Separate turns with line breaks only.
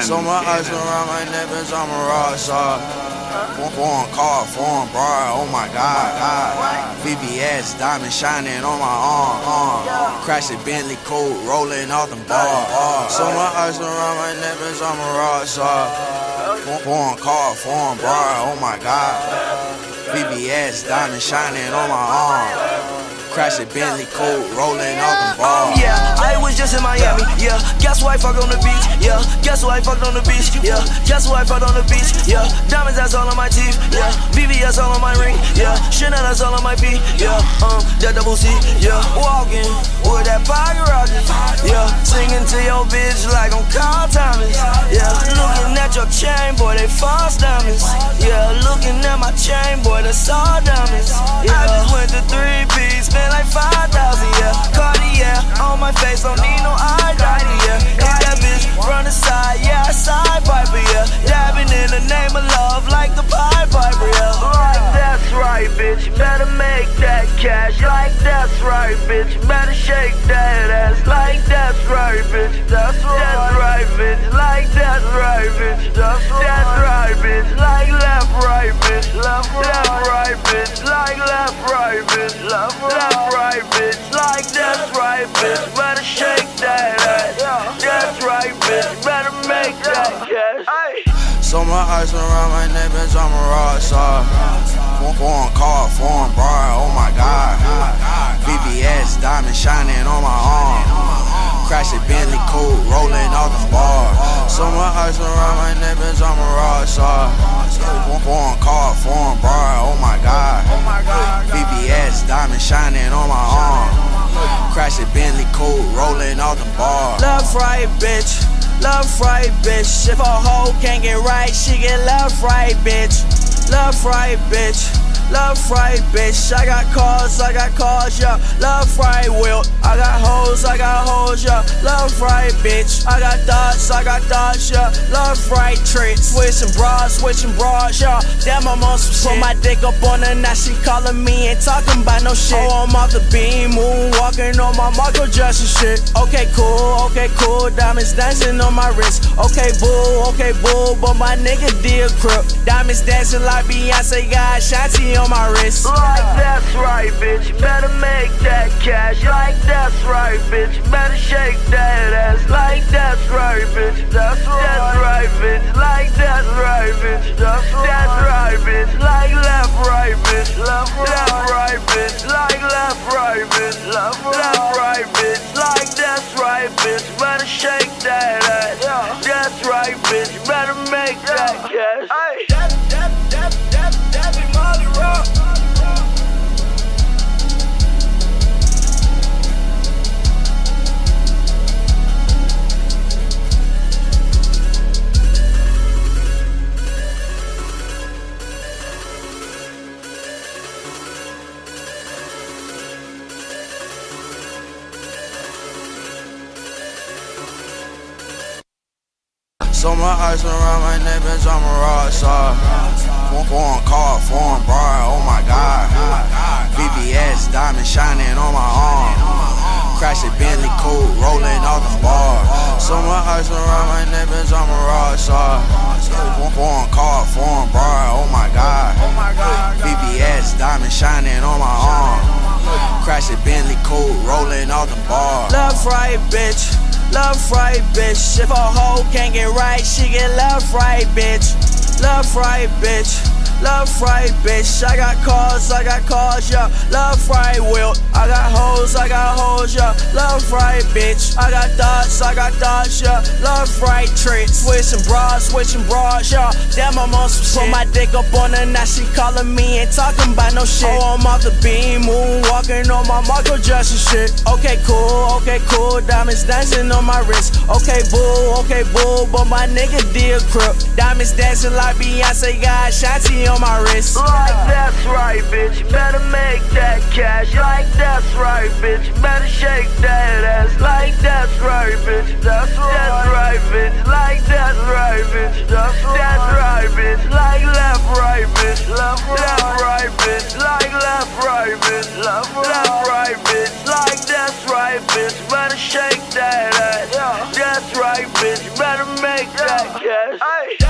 So my eyes around my neck, bitch, I'm a rock star. Foreign car, foreign bar, oh my god, god. VVS, diamond shining on my arm, arm. Crashing Bentley coat, rolling off them bars. So my eyes around my neck, bitch, I'm a star. Foreign car, foreign bar, oh my god. VVS, diamond shining on my arm. Crashing Bentley cold, rolling off them bars.
Yeah, I was just in Miami. Yeah, guess who I fucked on the beach? Yeah, guess who I fucked on the beach? Yeah, guess who I fucked on the beach? Yeah, diamonds that's all on my teeth. Yeah, VVS all on my ring. Yeah, Chanel that's all on my feet. Yeah, um, that double C. Yeah, walking with that pocket rocket. Yeah, singing to your bitch like I'm Carl Thomas. Yeah, looking at your chain, boy, they false diamonds. Yeah, looking at my chain, boy, that's all diamonds. Yeah, I just went to three spent like 5,000, yeah. Cartier on my face, don't need no eye dotty, yeah. Hit that bitch from the side, yeah, side piper, yeah. Dabbing in the name of love like the Pied Piper, yeah. Like that's right, bitch, better make that cash. Like that's right, bitch, better shake that ass. Like that's right, bitch, that's right. That's right, bitch, like that's right, bitch, right, bitch, left, left, right, bitch, like that's right, bitch, better shake that ass. That's right, bitch, better make that cash.
So my eyes around my neck, bitch, I'm a rock star. Foreign car, foreign bar, oh my god. VVS, diamond shining on my arm. Crashing Bentley coat, rolling off the bar. My eyes around my neck, bitch, I'm a rock star. Foreign car, foreign bar, oh my god. VVS, diamond shining on my arm. Crashing Bentley coat, rolling off the bar.
Love right, bitch. Love right, bitch. If a hoe can't get right, she get love right, bitch. Love right, bitch. Love right, bitch. I got cars, I got cars, yeah. Love right, will. I got hoes, I got hoes, yeah. Love right, bitch. I got thoughts, I got thoughts, yeah. Love right, tricks. Switching bras, switching bras, yeah. Damn, I'm on some shit. Put my dick up on her, now she calling me and talking about no shit. Oh, I'm off the beam, moon walking on my Michael Jackson shit. Okay, cool, okay, cool. Diamonds dancing on my wrist. Okay, boo, okay, boo. But my nigga did crip. Diamonds dancing like Beyonce got Shanti on my wrist. Like that's right, bitch. Better make that cash. Like that's right, bitch. Better shake that ass. Like that's right, bitch. That's right. That's right, bitch. Like that's right, bitch. That's right. That's right, bitch. Like left, right, bitch. Left, left, right, bitch. Like left, right, bitch. Left, left, right, bitch. Like that's right, bitch. Better shake that ass. That's right, bitch. Better make that cash.
So my eyes around my neck, bitch, I'm a rock star. Foreign car, foreign bar, oh my god. VVS, diamond shining on my arm. Crashing Bentley coat, rolling off the bar. So my eyes around my neck, bitch, I'm a rock star. Foreign car, foreign bar, oh my god. VVS, diamond shining on my arm. Crashing Bentley coat, rolling off the bar.
Love right, bitch. Love right, bitch. If a hoe can't get right, she get love right, bitch. Love right, bitch. Love right, bitch. I got cars, I got cars, yeah. Love right, will. I got hoes, I got hoes, yeah. Love right, bitch. I got thoughts, I got thoughts, yeah. Love right, tricks. Switching bras, switching bras, yeah. Damn, I'm on some shit. Put my dick up on her, now she calling me and talking about no shit. Oh, I'm off the beam, moon walking on my Michael Jackson shit. Okay, cool, okay, cool. Diamonds dancing on my wrist. Okay, boo, okay, boo. But my nigga did crip. Diamonds dancing like Beyonce got Shanti on my wrist. Like that's right, bitch. Better make that cash. Like that's right, bitch. Better shake that ass. Like that's right, bitch. That's right. That's right, bitch. Like that's right, bitch. That's right. That's right, bitch. Like left, right, bitch. Left, left, right, bitch. Like left, right, bitch. Left, left, right, bitch. Like that's right, bitch. Better shake that ass. That's right, bitch. Better make
Jack, Jack, Cash.